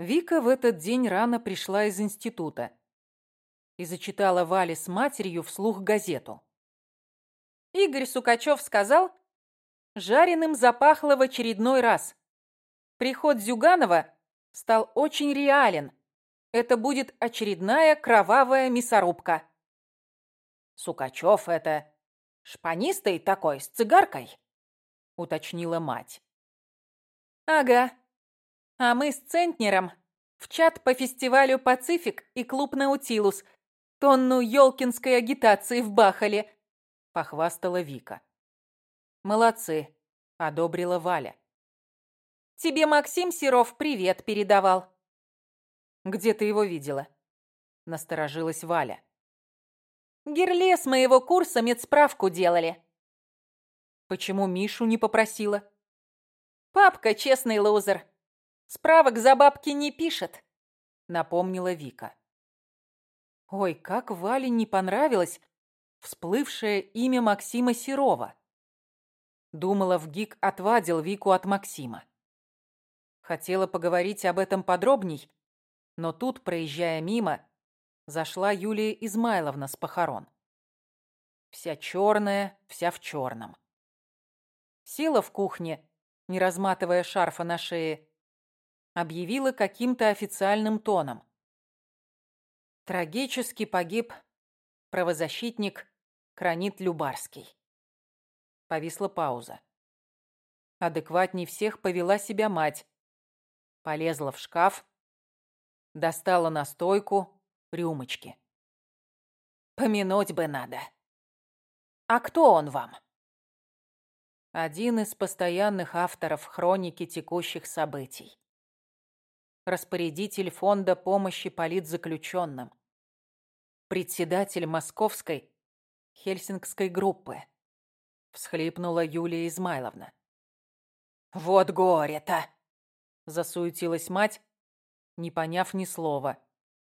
Вика в этот день рано пришла из института и зачитала Вале с матерью вслух газету. Игорь Сукачев сказал, жареным запахло в очередной раз. Приход Зюганова стал очень реален. Это будет очередная кровавая мясорубка. Сукачев это шпанистый такой, с цигаркой, уточнила мать. Ага. А мы с Центнером в чат по фестивалю «Пацифик» и клуб «Наутилус» тонну ёлкинской агитации вбахали, похвастала Вика. Молодцы, одобрила Валя. Тебе Максим Серов привет передавал. Где ты его видела? Насторожилась Валя. Герле с моего курса медсправку делали. Почему Мишу не попросила? Папка честный лузер. Справок за бабки не пишет, напомнила Вика. Ой, как Вале не понравилось всплывшее имя Максима Серова. Думала, в ГИК отвадил Вику от Максима. Хотела поговорить об этом подробней, но тут, проезжая мимо, зашла Юлия Измайловна с похорон. Вся черная, вся в черном. Села в кухне, не разматывая шарфа на шее, объявила каким-то официальным тоном. Трагически погиб правозащитник Кранит Любарский. Повисла пауза. Адекватней всех повела себя мать, Полезла в шкаф, достала настойку, рюмочки. Помянуть бы надо. А кто он вам? Один из постоянных авторов хроники текущих событий. Распорядитель фонда помощи политзаключенным. Председатель московской хельсингской группы. Всхлипнула Юлия Измайловна. Вот горе-то! Засуетилась мать, не поняв ни слова,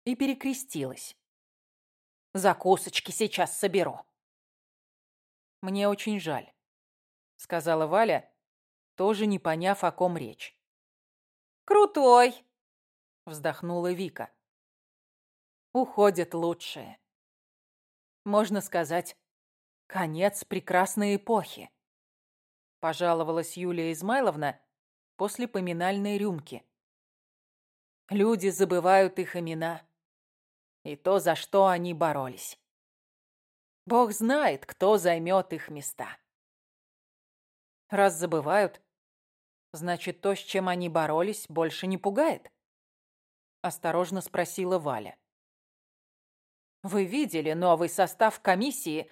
и перекрестилась. «Закусочки сейчас соберу». «Мне очень жаль», — сказала Валя, тоже не поняв, о ком речь. «Крутой!» — вздохнула Вика. «Уходят лучшие. Можно сказать, конец прекрасной эпохи», — пожаловалась Юлия Измайловна, после поминальной рюмки. Люди забывают их имена и то, за что они боролись. Бог знает, кто займет их места. Раз забывают, значит, то, с чем они боролись, больше не пугает? Осторожно спросила Валя. Вы видели новый состав комиссии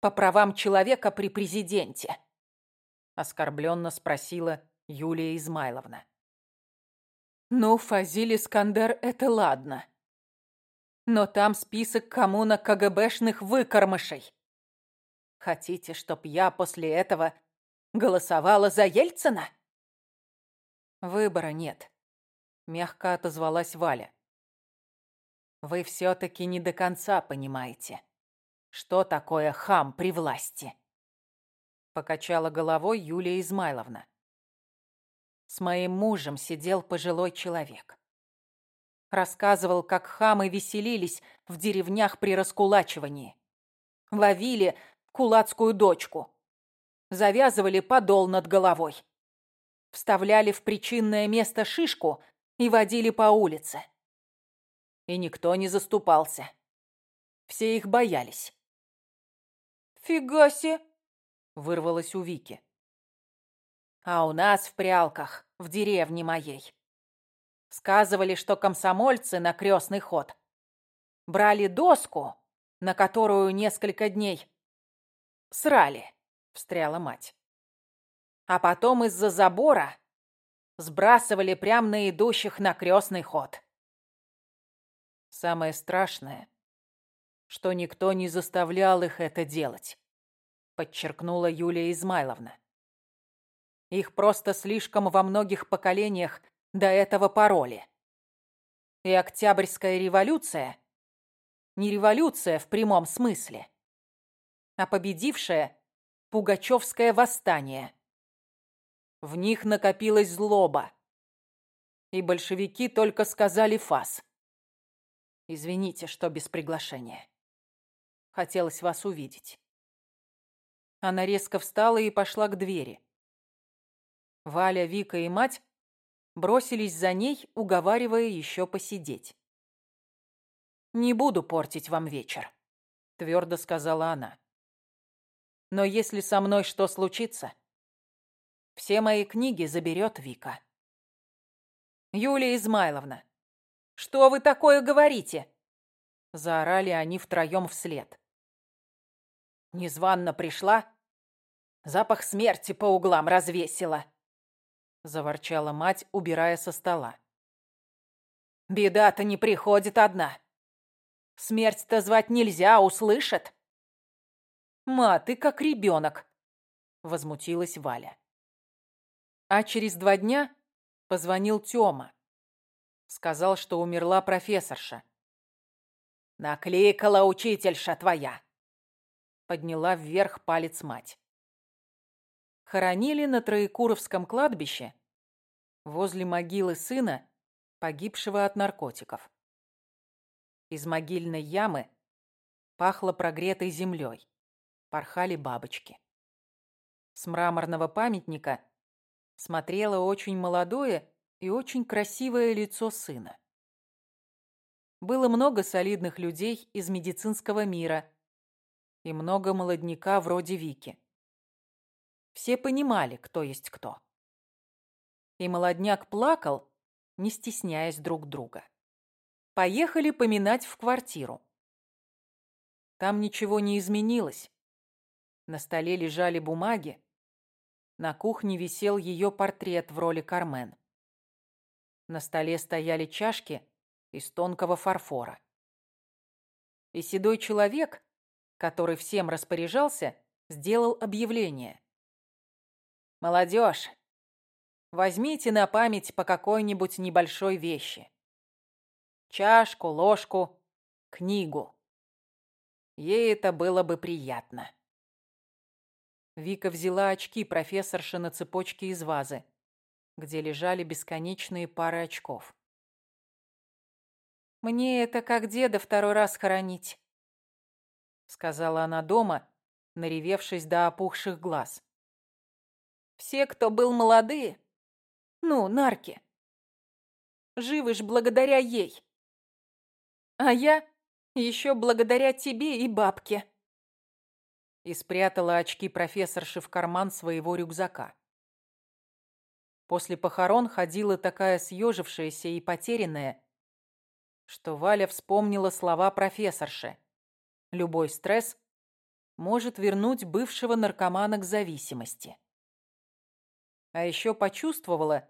по правам человека при президенте? Оскорбленно спросила Юлия Измайловна. Ну, Фазиль Искандер — это ладно. Но там список коммуна КГБшных выкормышей. Хотите, чтоб я после этого голосовала за Ельцина? Выбора нет, мягко отозвалась Валя. Вы все-таки не до конца понимаете, что такое хам при власти. Покачала головой Юлия Измайловна. С моим мужем сидел пожилой человек. Рассказывал, как хамы веселились в деревнях при раскулачивании. Ловили кулацкую дочку. Завязывали подол над головой. Вставляли в причинное место шишку и водили по улице. И никто не заступался. Все их боялись. «Фига себе!» — вырвалось у Вики. А у нас в прялках, в деревне моей. Сказывали, что комсомольцы на крестный ход брали доску, на которую несколько дней срали, встряла мать. А потом из-за забора сбрасывали прямо на идущих на крестный ход. Самое страшное, что никто не заставлял их это делать, подчеркнула Юлия Измайловна. Их просто слишком во многих поколениях до этого пароли. И Октябрьская революция не революция в прямом смысле, а победившее Пугачевское восстание. В них накопилась злоба. и большевики только сказали фас. Извините, что без приглашения. Хотелось вас увидеть. Она резко встала и пошла к двери. Валя, Вика и мать бросились за ней, уговаривая еще посидеть. «Не буду портить вам вечер», — твердо сказала она. «Но если со мной что случится, все мои книги заберет Вика». «Юлия Измайловна, что вы такое говорите?» Заорали они втроем вслед. Незванно пришла, запах смерти по углам развесила. Заворчала мать, убирая со стола. Беда-то не приходит одна. Смерть-то звать нельзя, услышат. Ма, ты как ребенок, возмутилась Валя. А через два дня позвонил Тёма. Сказал, что умерла профессорша. «Наклейкала учительша твоя!» Подняла вверх палец мать. Хоронили на Троекуровском кладбище возле могилы сына, погибшего от наркотиков. Из могильной ямы пахло прогретой землей. Порхали бабочки. С мраморного памятника смотрело очень молодое и очень красивое лицо сына. Было много солидных людей из медицинского мира и много молодняка вроде Вики. Все понимали, кто есть кто. И молодняк плакал, не стесняясь друг друга. Поехали поминать в квартиру. Там ничего не изменилось. На столе лежали бумаги. На кухне висел ее портрет в роли Кармен. На столе стояли чашки из тонкого фарфора. И седой человек, который всем распоряжался, сделал объявление. «Молодежь, возьмите на память по какой-нибудь небольшой вещи чашку, ложку, книгу. Ей это было бы приятно. Вика взяла очки профессорши на цепочке из вазы, где лежали бесконечные пары очков. «Мне это как деда второй раз хоронить», — сказала она дома, наревевшись до опухших глаз. «Все, кто был молодые, ну, нарки, живы ж благодаря ей. А я еще благодаря тебе и бабке. И спрятала очки профессорши в карман своего рюкзака. После похорон ходила такая съежившаяся и потерянная, что Валя вспомнила слова профессорши. Любой стресс может вернуть бывшего наркомана к зависимости. А еще почувствовала,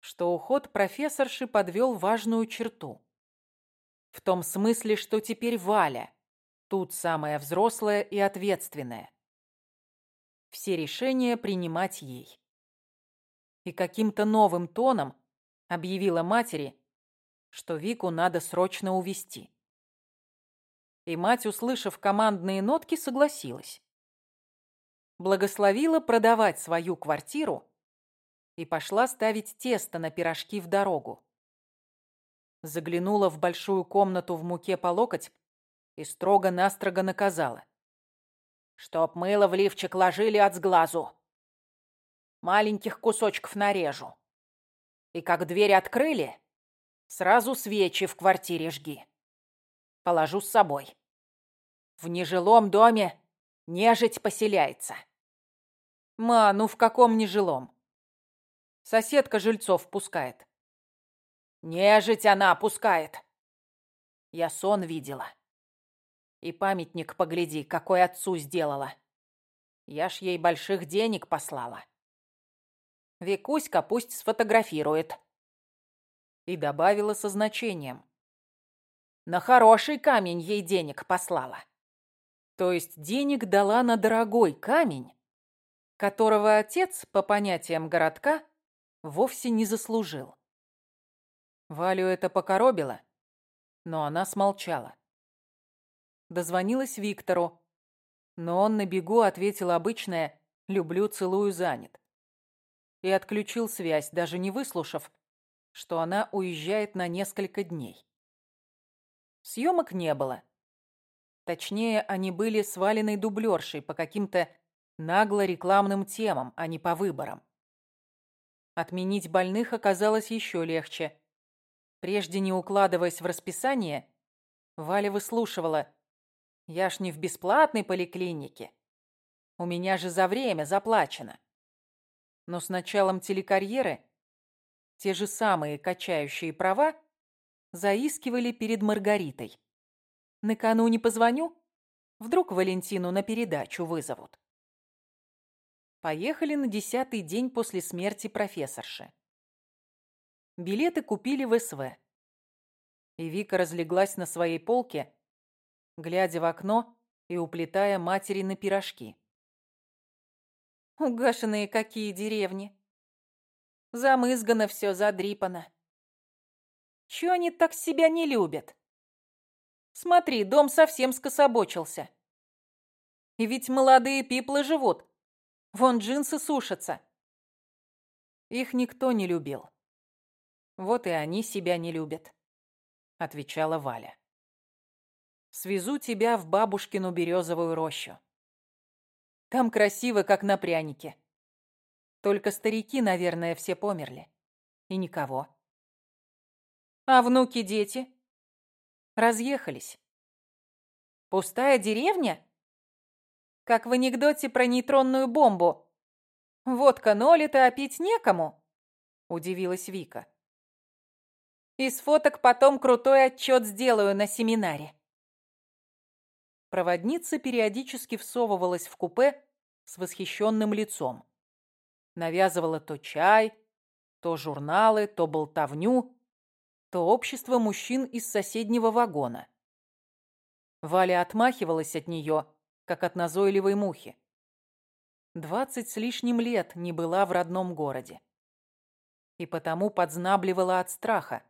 что уход профессорши подвел важную черту. В том смысле, что теперь Валя тут самая взрослая и ответственная. Все решения принимать ей. И каким-то новым тоном объявила матери, что Вику надо срочно увести. И мать, услышав командные нотки, согласилась. Благословила продавать свою квартиру и пошла ставить тесто на пирожки в дорогу заглянула в большую комнату в муке по локоть и строго-настрого наказала. «Чтоб мыло в лифчик ложили от сглазу. Маленьких кусочков нарежу. И как дверь открыли, сразу свечи в квартире жги. Положу с собой. В нежилом доме нежить поселяется». «Ма, ну в каком нежилом?» Соседка жильцов пускает. Нежить она опускает. Я сон видела. И памятник, погляди, какой отцу сделала. Я ж ей больших денег послала. Викуська пусть сфотографирует. И добавила со значением. На хороший камень ей денег послала. То есть денег дала на дорогой камень, которого отец, по понятиям городка, вовсе не заслужил. Валю это покоробило, но она смолчала. Дозвонилась Виктору, но он на бегу ответил обычное «люблю, целую, занят». И отключил связь, даже не выслушав, что она уезжает на несколько дней. Съемок не было. Точнее, они были сваленной дублершей по каким-то нагло рекламным темам, а не по выборам. Отменить больных оказалось еще легче. Прежде не укладываясь в расписание, Валя выслушивала. «Я ж не в бесплатной поликлинике. У меня же за время заплачено». Но с началом телекарьеры те же самые качающие права заискивали перед Маргаритой. Накануне позвоню, вдруг Валентину на передачу вызовут. Поехали на десятый день после смерти профессорши. Билеты купили в СВ. И Вика разлеглась на своей полке, глядя в окно и уплетая матери на пирожки. Угашенные какие деревни. Замызгано все, задрипано. Чего они так себя не любят? Смотри, дом совсем скособочился. И ведь молодые пиплы живут. Вон джинсы сушатся. Их никто не любил. Вот и они себя не любят, отвечала Валя. Свезу тебя в бабушкину березовую рощу. Там красиво, как на прянике. Только старики, наверное, все померли. И никого. А внуки-дети? Разъехались. Пустая деревня? Как в анекдоте про нейтронную бомбу. Водка нолита, а пить некому? Удивилась Вика. Из фоток потом крутой отчет сделаю на семинаре. Проводница периодически всовывалась в купе с восхищенным лицом. Навязывала то чай, то журналы, то болтовню, то общество мужчин из соседнего вагона. Валя отмахивалась от нее, как от назойливой мухи. Двадцать с лишним лет не была в родном городе. И потому подзнабливала от страха,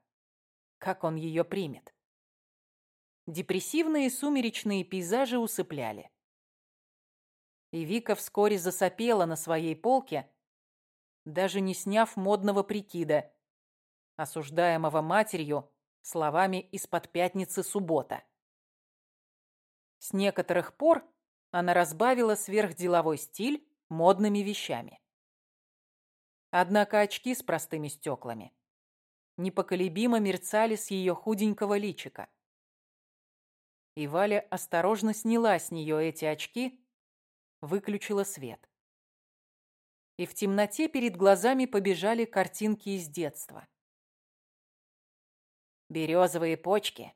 как он ее примет. Депрессивные сумеречные пейзажи усыпляли. И Вика вскоре засопела на своей полке, даже не сняв модного прикида, осуждаемого матерью словами из-под пятницы суббота. С некоторых пор она разбавила сверхделовой стиль модными вещами. Однако очки с простыми стеклами непоколебимо мерцали с ее худенького личика. И Валя осторожно сняла с нее эти очки, выключила свет. И в темноте перед глазами побежали картинки из детства. Березовые почки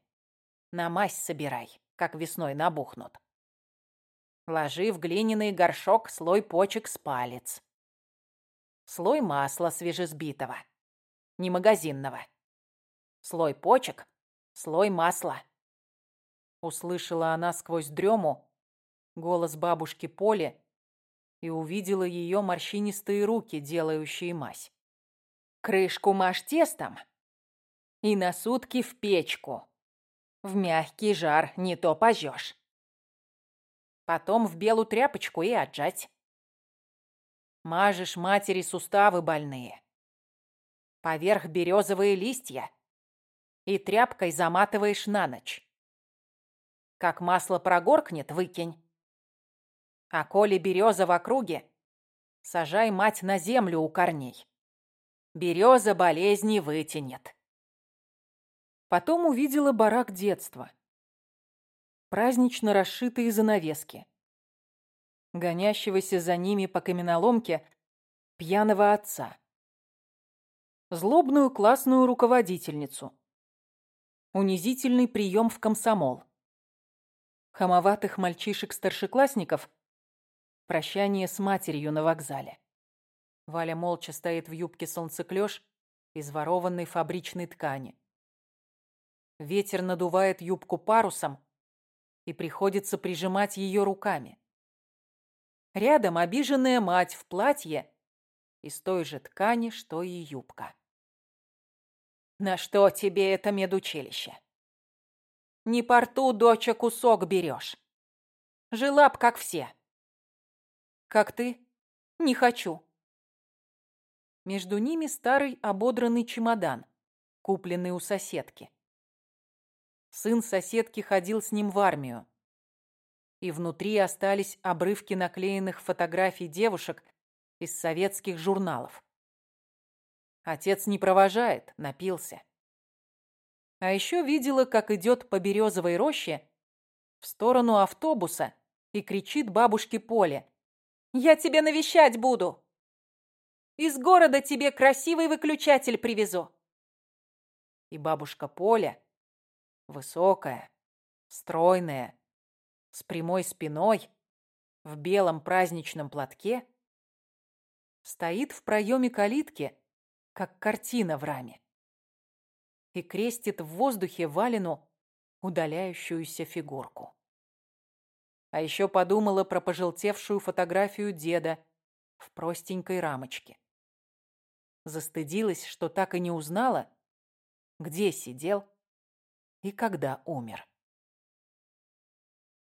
на мазь собирай как весной набухнут. Ложи в глиняный горшок слой почек с палец. Слой масла свежесбитого, не магазинного. Слой почек, слой масла. Услышала она сквозь дрему голос бабушки Поли и увидела ее морщинистые руки, делающие мазь. Крышку мажь тестом и на сутки в печку. В мягкий жар не то пожжешь. Потом в белую тряпочку и отжать. Мажешь матери суставы больные. Поверх березовые листья. И тряпкой заматываешь на ночь. Как масло прогоркнет, выкинь. А коли береза в округе, сажай мать на землю у корней. Береза болезни вытянет. Потом увидела барак детства. Празднично расшитые занавески. Гонящегося за ними по каменоломке пьяного отца. Злобную классную руководительницу. Унизительный прием в комсомол. Хамоватых мальчишек-старшеклассников. Прощание с матерью на вокзале. Валя молча стоит в юбке солнцеклёш из ворованной фабричной ткани. Ветер надувает юбку парусом, и приходится прижимать ее руками. Рядом обиженная мать в платье из той же ткани, что и юбка. «На что тебе это медучилище? Не порту, доча, кусок берешь. Жила б, как все». «Как ты? Не хочу». Между ними старый ободранный чемодан – купленный у соседки. Сын соседки ходил с ним в армию. И внутри остались обрывки наклеенных фотографий девушек из советских журналов. Отец не провожает, напился. А еще видела, как идет по березовой роще в сторону автобуса и кричит бабушке Поле. «Я тебя навещать буду! Из города тебе красивый выключатель привезу!» И бабушка Поля, высокая, стройная, с прямой спиной, в белом праздничном платке, стоит в проеме калитки, как картина в раме, и крестит в воздухе Валину удаляющуюся фигурку. А еще подумала про пожелтевшую фотографию деда в простенькой рамочке. Застыдилась, что так и не узнала, где сидел и когда умер.